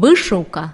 вышыўка